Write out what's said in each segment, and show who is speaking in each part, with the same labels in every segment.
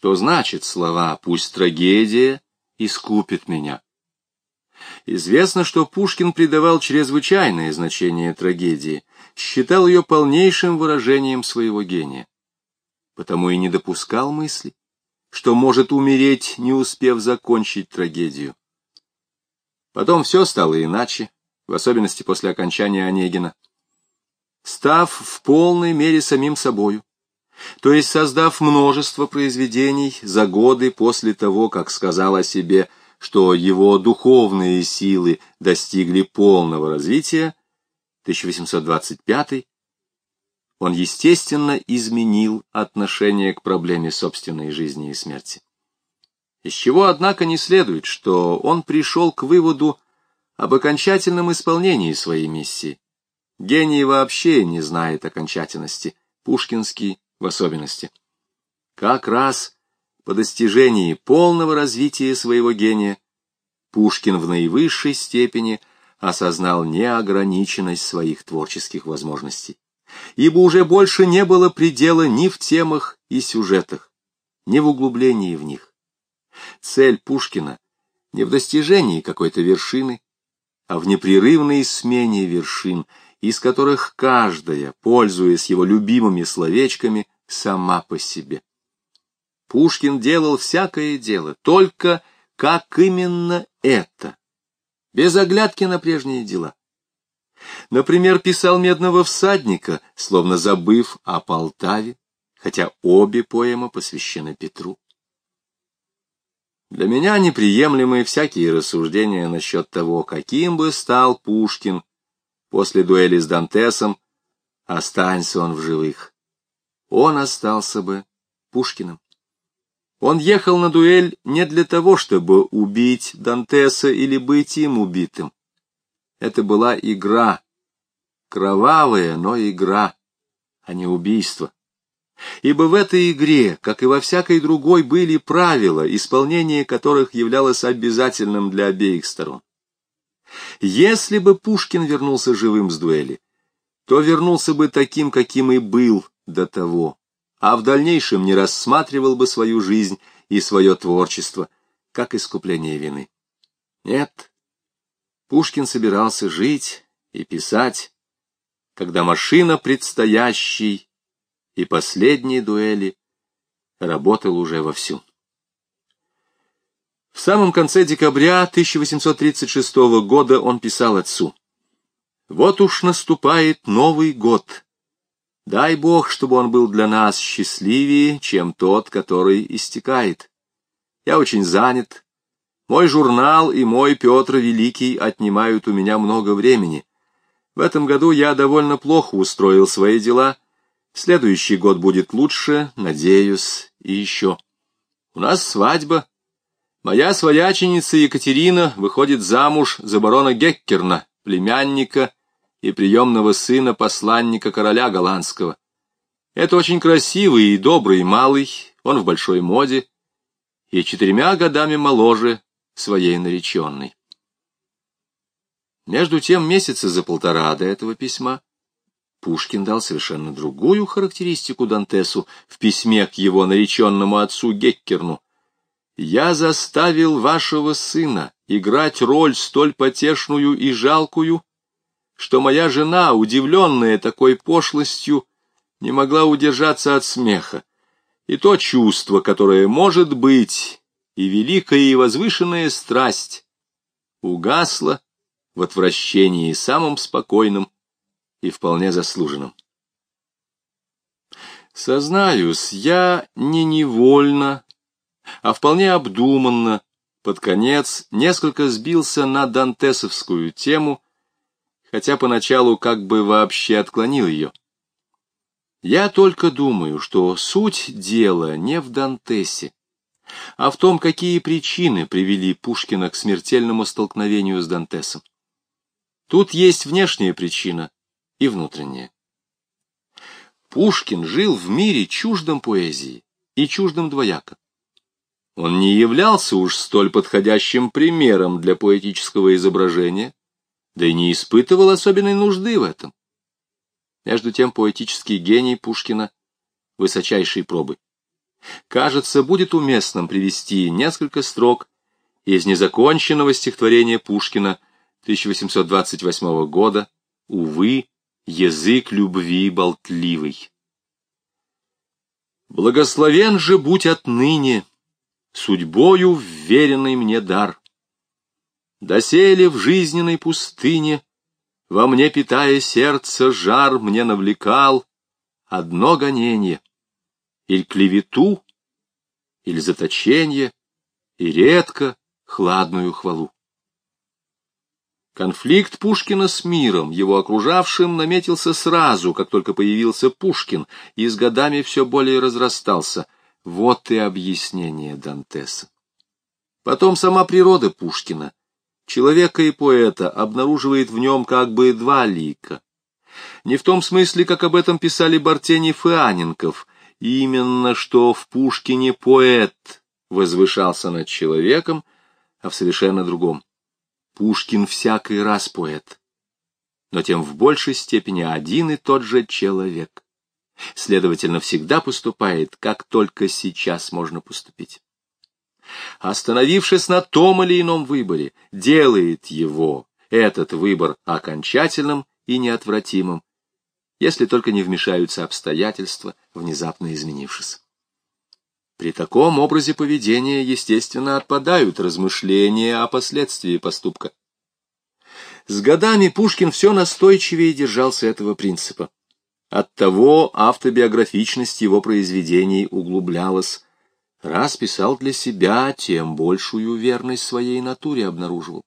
Speaker 1: что значит слова «пусть трагедия искупит меня». Известно, что Пушкин придавал чрезвычайное значение трагедии, считал ее полнейшим выражением своего гения. Потому и не допускал мысли, что может умереть, не успев закончить трагедию. Потом все стало иначе, в особенности после окончания Онегина. Став в полной мере самим собою, то есть создав множество произведений за годы после того, как сказал о себе, что его духовные силы достигли полного развития, 1825 он, естественно, изменил отношение к проблеме собственной жизни и смерти. Из чего, однако, не следует, что он пришел к выводу об окончательном исполнении своей миссии. Гений вообще не знает окончательности, пушкинский в особенности. Как раз по достижении полного развития своего гения Пушкин в наивысшей степени осознал неограниченность своих творческих возможностей, ибо уже больше не было предела ни в темах и сюжетах, ни в углублении в них. Цель Пушкина не в достижении какой-то вершины, а в непрерывной смене вершин, из которых каждая, пользуясь его любимыми словечками, сама по себе. Пушкин делал всякое дело, только как именно это, без оглядки на прежние дела. Например, писал «Медного всадника», словно забыв о Полтаве, хотя обе поэмы посвящены Петру. Для меня неприемлемы всякие рассуждения насчет того, каким бы стал Пушкин после дуэли с Дантесом, останься он в живых. Он остался бы Пушкиным. Он ехал на дуэль не для того, чтобы убить Дантеса или быть им убитым. Это была игра, кровавая, но игра, а не убийство. Ибо в этой игре, как и во всякой другой, были правила, исполнение которых являлось обязательным для обеих сторон. Если бы Пушкин вернулся живым с дуэли, то вернулся бы таким, каким и был до того, а в дальнейшем не рассматривал бы свою жизнь и свое творчество как искупление вины. Нет, Пушкин собирался жить и писать, когда машина предстоящей и последней дуэли работал уже вовсю. В самом конце декабря 1836 года он писал отцу. «Вот уж наступает Новый год. Дай Бог, чтобы он был для нас счастливее, чем тот, который истекает. Я очень занят. Мой журнал и мой Петр Великий отнимают у меня много времени. В этом году я довольно плохо устроил свои дела, Следующий год будет лучше, надеюсь, и еще. У нас свадьба. Моя свояченица Екатерина выходит замуж за барона Геккерна, племянника и приемного сына посланника короля голландского. Это очень красивый и добрый малый, он в большой моде и четырьмя годами моложе своей нареченной. Между тем месяца за полтора до этого письма Пушкин дал совершенно другую характеристику Дантесу в письме к его нареченному отцу Геккерну. «Я заставил вашего сына играть роль столь потешную и жалкую, что моя жена, удивленная такой пошлостью, не могла удержаться от смеха. И то чувство, которое может быть, и великая и возвышенная страсть, угасло в отвращении самым спокойным и вполне заслуженным. Сознаюсь, я не невольно, а вполне обдуманно, под конец несколько сбился на дантесовскую тему, хотя поначалу как бы вообще отклонил ее. Я только думаю, что суть дела не в Дантесе, а в том, какие причины привели Пушкина к смертельному столкновению с Дантесом. Тут есть внешняя причина, и внутреннее. Пушкин жил в мире чуждом поэзии и чуждом двояко. Он не являлся уж столь подходящим примером для поэтического изображения, да и не испытывал особенной нужды в этом. Между тем поэтический гений Пушкина высочайшей пробы. кажется, будет уместным привести несколько строк из незаконченного стихотворения Пушкина 1828 года «Увы, язык любви болтливый». Благословен же будь отныне судьбою вверенный мне дар. Доселе в жизненной пустыне, во мне питая сердце, жар мне навлекал одно гонение, или клевету, или заточение, и редко хладную хвалу. Конфликт Пушкина с миром, его окружавшим, наметился сразу, как только появился Пушкин, и с годами все более разрастался. Вот и объяснение Дантеса. Потом сама природа Пушкина, человека и поэта, обнаруживает в нем как бы два лика. Не в том смысле, как об этом писали Бартенев и Аненков, именно что в Пушкине поэт возвышался над человеком, а в совершенно другом. Пушкин всякий раз поэт, но тем в большей степени один и тот же человек. Следовательно, всегда поступает, как только сейчас можно поступить. Остановившись на том или ином выборе, делает его, этот выбор, окончательным и неотвратимым, если только не вмешаются обстоятельства, внезапно изменившись. При таком образе поведения, естественно, отпадают размышления о последствии поступка. С годами Пушкин все настойчивее держался этого принципа. Оттого автобиографичность его произведений углублялась. Раз писал для себя, тем большую верность своей натуре обнаруживал.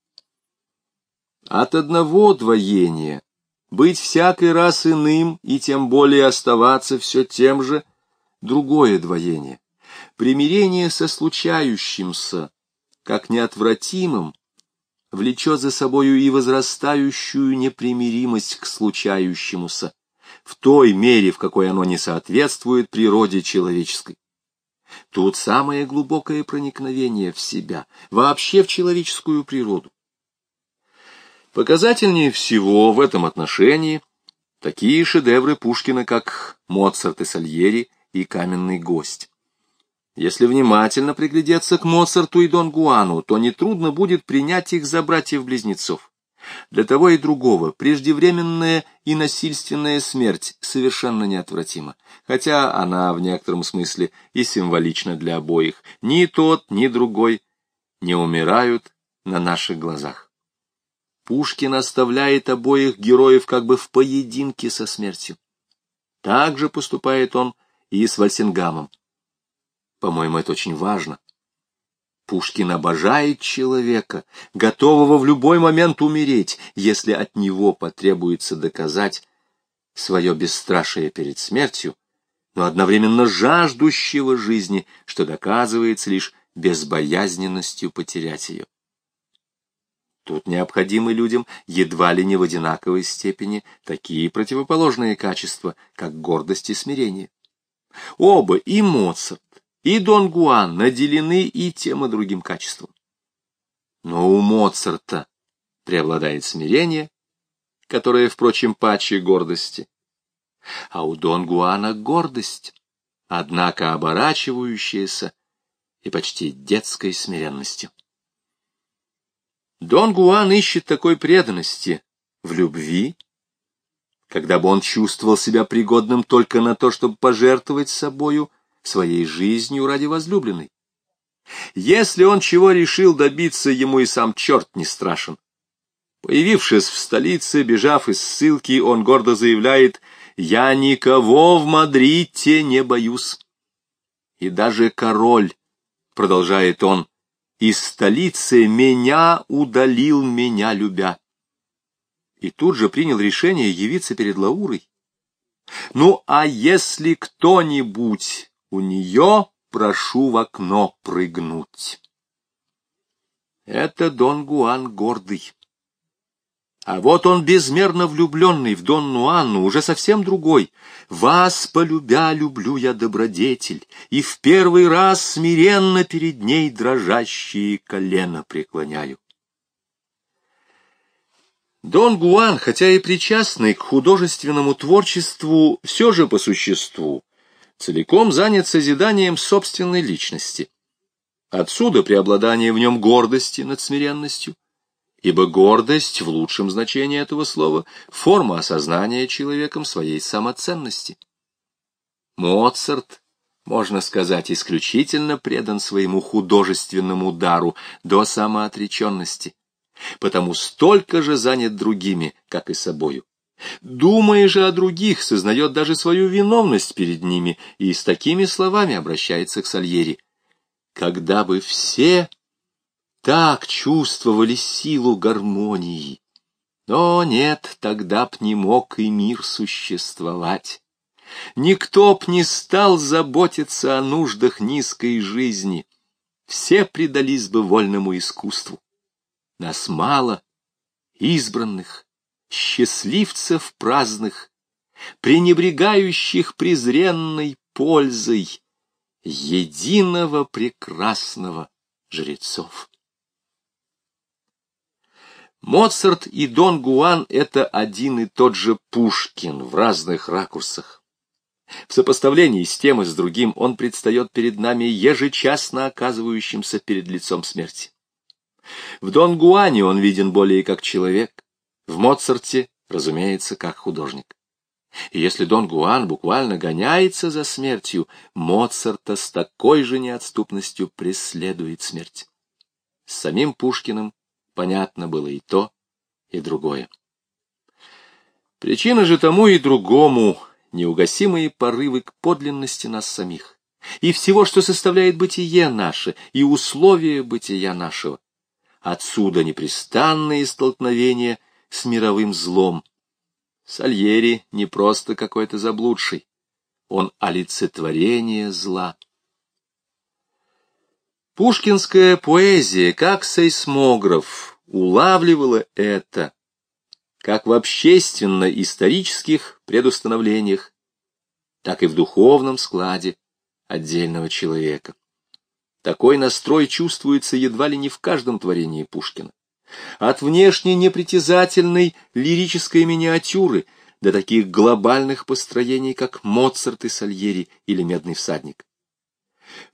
Speaker 1: От одного двоения быть всякий раз иным и тем более оставаться все тем же другое двоение примирение со случающимся, как неотвратимым, влечет за собою и возрастающую непримиримость к случающемуся, в той мере, в какой оно не соответствует природе человеческой. Тут самое глубокое проникновение в себя, вообще в человеческую природу. Показательнее всего в этом отношении такие шедевры Пушкина, как «Моцарт и Сальери» и «Каменный гость». Если внимательно приглядеться к Моцарту и Дон Гуану, то нетрудно будет принять их за братьев-близнецов. Для того и другого преждевременная и насильственная смерть совершенно неотвратима, хотя она в некотором смысле и символична для обоих. Ни тот, ни другой не умирают на наших глазах. Пушкин оставляет обоих героев как бы в поединке со смертью. Так же поступает он и с Вальсингамом. По-моему, это очень важно. Пушкин обожает человека, готового в любой момент умереть, если от него потребуется доказать свое бесстрашие перед смертью, но одновременно жаждущего жизни, что доказывается лишь безбоязненностью потерять ее. Тут необходимы людям едва ли не в одинаковой степени такие противоположные качества, как гордость и смирение. Оба, и Моцарт, и Дон Гуан наделены и тем и другим качеством. Но у Моцарта преобладает смирение, которое, впрочем, паче гордости, а у Дон Гуана гордость, однако оборачивающаяся и почти детской смиренностью. Дон Гуан ищет такой преданности в любви, когда бы он чувствовал себя пригодным только на то, чтобы пожертвовать собою – своей жизнью ради возлюбленной. Если он чего решил добиться, ему и сам черт не страшен. Появившись в столице, бежав из ссылки, он гордо заявляет «Я никого в Мадриде не боюсь». И даже король, продолжает он, из столицы меня удалил, меня любя. И тут же принял решение явиться перед Лаурой. Ну, а если кто-нибудь у нее прошу в окно прыгнуть. Это Дон Гуан гордый. А вот он безмерно влюбленный в Донну Анну, уже совсем другой. Вас, полюбя, люблю я добродетель, и в первый раз смиренно перед ней дрожащие колено преклоняю. Дон Гуан, хотя и причастный к художественному творчеству, все же по существу целиком занят созиданием собственной личности. Отсюда преобладание в нем гордости над смиренностью, ибо гордость, в лучшем значении этого слова, форма осознания человеком своей самоценности. Моцарт, можно сказать, исключительно предан своему художественному дару до самоотреченности, потому столько же занят другими, как и собою. Думая же о других, сознает даже свою виновность перед ними и с такими словами обращается к Сальери. «Когда бы все так чувствовали силу гармонии. Но нет, тогда б не мог и мир существовать. Никто б не стал заботиться о нуждах низкой жизни. Все предались бы вольному искусству. Нас мало, избранных, счастливцев праздных, пренебрегающих презренной пользой единого прекрасного жрецов. Моцарт и Дон Гуан — это один и тот же Пушкин в разных ракурсах. В сопоставлении с тем и с другим он предстает перед нами ежечасно оказывающимся перед лицом смерти. В Дон Гуане он виден более как человек, в Моцарте, разумеется, как художник. И если Дон Гуан буквально гоняется за смертью, Моцарта с такой же неотступностью преследует смерть. С самим Пушкиным понятно было и то, и другое. Причина же тому и другому — неугасимые порывы к подлинности нас самих, и всего, что составляет бытие наше, и условия бытия нашего. Отсюда непрестанные столкновения с мировым злом. Сальери не просто какой-то заблудший, он олицетворение зла. Пушкинская поэзия, как сейсмограф, улавливала это, как в общественно-исторических предустановлениях, так и в духовном складе отдельного человека. Такой настрой чувствуется едва ли не в каждом творении Пушкина. От внешне непритязательной лирической миниатюры до таких глобальных построений, как Моцарт и Сальери или Медный всадник.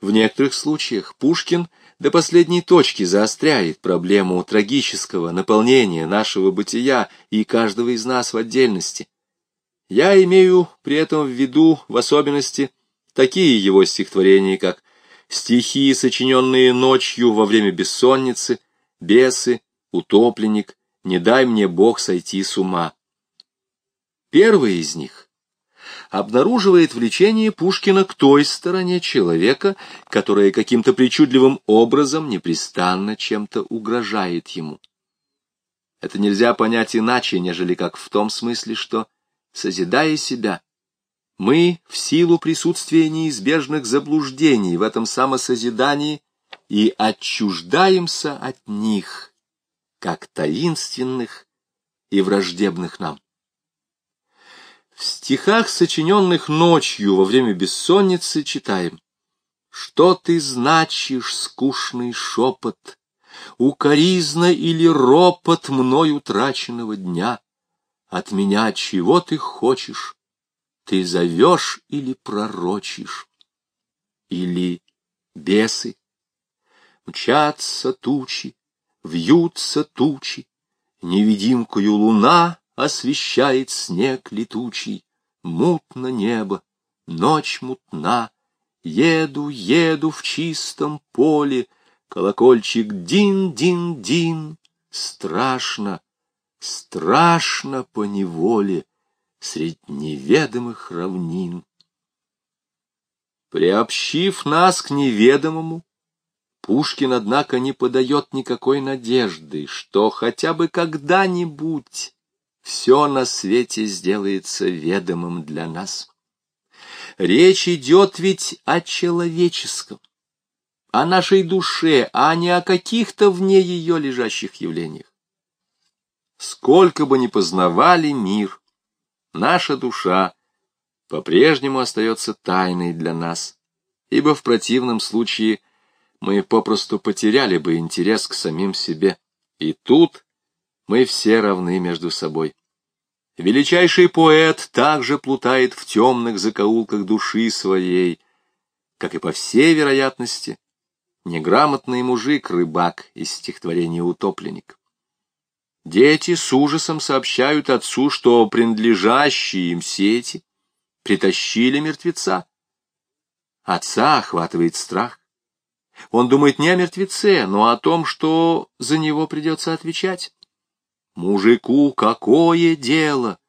Speaker 1: В некоторых случаях Пушкин до последней точки заостряет проблему трагического наполнения нашего бытия и каждого из нас в отдельности. Я имею при этом в виду в особенности такие его стихотворения, как стихи, сочиненные ночью во время бессонницы, бесы, утопленник, не дай мне Бог сойти с ума. Первый из них обнаруживает влечение Пушкина к той стороне человека, которая каким-то причудливым образом непрестанно чем-то угрожает ему. Это нельзя понять иначе, нежели как в том смысле, что, созидая себя, мы в силу присутствия неизбежных заблуждений в этом самосозидании и отчуждаемся от них, как таинственных и враждебных нам. В стихах, сочиненных ночью во время бессонницы, читаем «Что ты значишь, скучный шепот, укоризна или ропот мной утраченного дня? От меня чего ты хочешь? Ты зовешь или пророчишь? Или бесы? Мчатся тучи, вьются тучи, невидимкою луна освещает снег летучий, мутно небо, ночь мутна, еду, еду в чистом поле, колокольчик дин-дин-дин, страшно, страшно по неволе средь неведомых равнин. Приобщив нас к неведомому, Пушкин, однако, не подает никакой надежды, что хотя бы когда-нибудь все на свете сделается ведомым для нас. Речь идет ведь о человеческом, о нашей душе, а не о каких-то вне ее лежащих явлениях. Сколько бы ни познавали мир, наша душа по-прежнему остается тайной для нас, ибо в противном случае мы попросту потеряли бы интерес к самим себе. И тут мы все равны между собой. Величайший поэт также плутает в темных закоулках души своей, как и по всей вероятности неграмотный мужик-рыбак из стихотворения «Утопленник». Дети с ужасом сообщают отцу, что принадлежащие им сети притащили мертвеца. Отца охватывает страх. Он думает не о мертвеце, но о том, что за него придется отвечать. Мужику какое дело?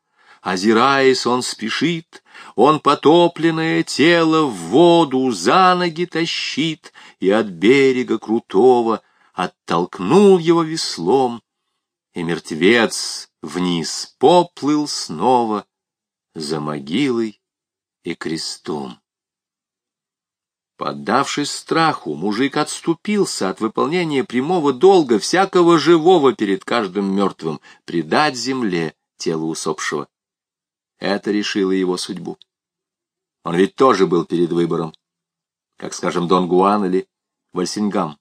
Speaker 1: Озираясь, он спешит, он потопленное тело в воду за ноги тащит и от берега крутого оттолкнул его веслом, и мертвец вниз поплыл снова за могилой и крестом. Поддавшись страху, мужик отступился от выполнения прямого долга всякого живого перед каждым мертвым, предать земле тело усопшего. Это решило его судьбу. Он ведь тоже был перед выбором, как, скажем, Дон Гуан или Вальсингам.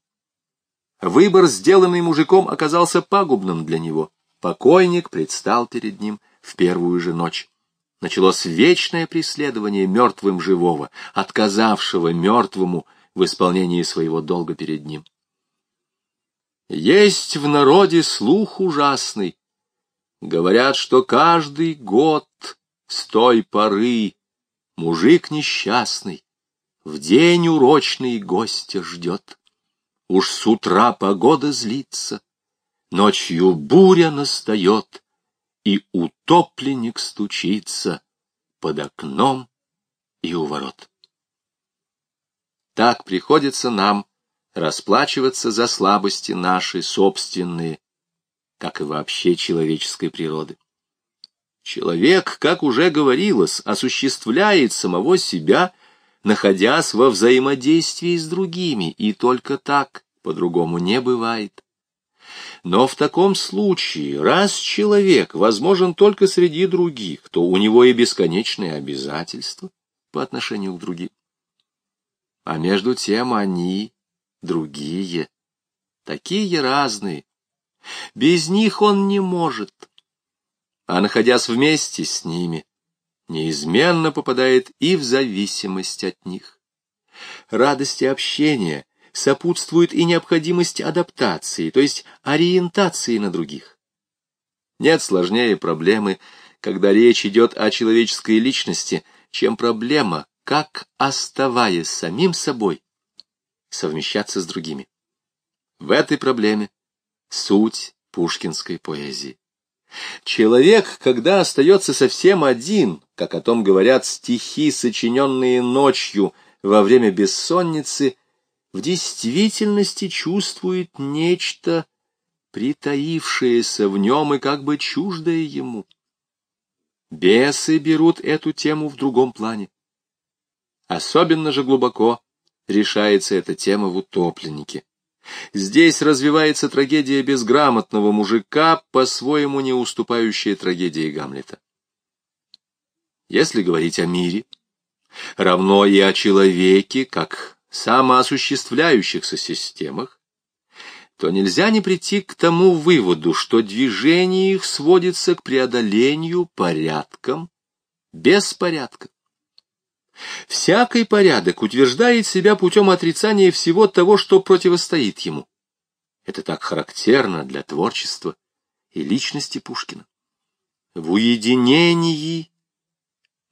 Speaker 1: Выбор, сделанный мужиком, оказался пагубным для него. Покойник предстал перед ним в первую же ночь началось вечное преследование мертвым живого, отказавшего мертвому в исполнении своего долга перед ним. Есть в народе слух ужасный. Говорят, что каждый год с той поры мужик несчастный в день урочный гостя ждет. Уж с утра погода злится, ночью буря настает, и утопленник стучится под окном и у ворот. Так приходится нам расплачиваться за слабости наши собственные, как и вообще человеческой природы. Человек, как уже говорилось, осуществляет самого себя, находясь во взаимодействии с другими, и только так, по-другому не бывает. Но в таком случае, раз человек возможен только среди других, то у него и бесконечные обязательства по отношению к другим. А между тем они другие, такие разные. Без них он не может. А находясь вместе с ними, неизменно попадает и в зависимость от них. Радости общения сопутствует и необходимость адаптации, то есть ориентации на других. Нет сложнее проблемы, когда речь идет о человеческой личности, чем проблема, как, оставаясь самим собой, совмещаться с другими. В этой проблеме суть пушкинской поэзии. Человек, когда остается совсем один, как о том говорят стихи, сочиненные ночью во время бессонницы, в действительности чувствует нечто, притаившееся в нем и как бы чуждое ему. Бесы берут эту тему в другом плане. Особенно же глубоко решается эта тема в «Утопленнике». Здесь развивается трагедия безграмотного мужика, по-своему не уступающая трагедии Гамлета. Если говорить о мире, равно и о человеке, как самоосуществляющихся системах, то нельзя не прийти к тому выводу, что движение их сводится к преодолению порядком беспорядка. Всякий порядок утверждает себя путем отрицания всего того, что противостоит ему. Это так характерно для творчества и личности Пушкина. В уединении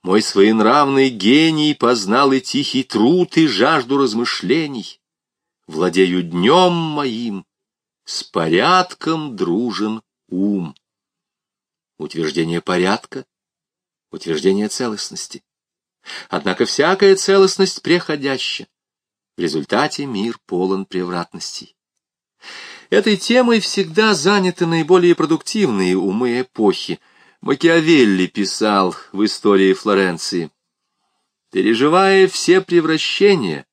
Speaker 1: мой своенравный гений познал и тихий труд, и жажду размышлений. Владею днем моим, с порядком дружен ум. Утверждение порядка, утверждение целостности. Однако всякая целостность преходяща. В результате мир полон превратностей. Этой темой всегда заняты наиболее продуктивные умы эпохи — Макиавелли писал в истории Флоренции. Переживая все превращения,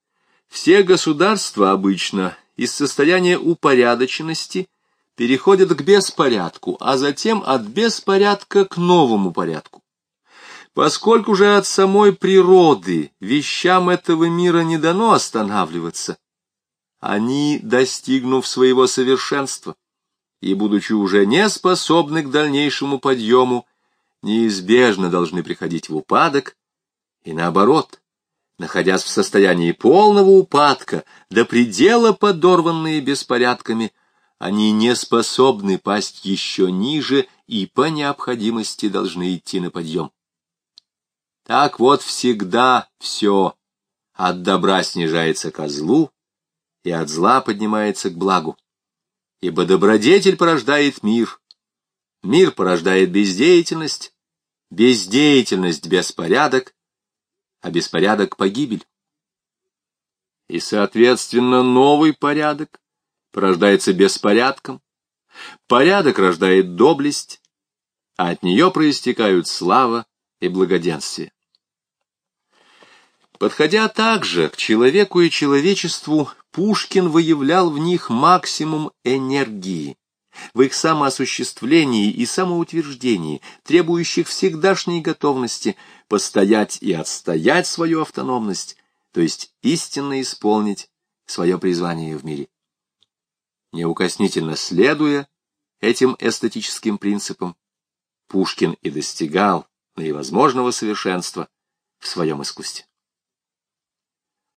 Speaker 1: все государства обычно из состояния упорядоченности переходят к беспорядку, а затем от беспорядка к новому порядку. Поскольку же от самой природы вещам этого мира не дано останавливаться, они, достигнув своего совершенства, и, будучи уже не способны к дальнейшему подъему, неизбежно должны приходить в упадок, и наоборот, находясь в состоянии полного упадка, до предела подорванные беспорядками, они не способны пасть еще ниже и по необходимости должны идти на подъем. Так вот всегда все от добра снижается ко злу, и от зла поднимается к благу. Ибо добродетель порождает мир, мир порождает бездеятельность, бездеятельность — беспорядок, а беспорядок — погибель. И, соответственно, новый порядок порождается беспорядком, порядок рождает доблесть, а от нее проистекают слава и благоденствие. Подходя также к человеку и человечеству, Пушкин выявлял в них максимум энергии, в их самоосуществлении и самоутверждении, требующих всегдашней готовности постоять и отстоять свою автономность, то есть истинно исполнить свое призвание в мире. Неукоснительно следуя этим эстетическим принципам, Пушкин и достигал наивозможного совершенства в своем искусстве.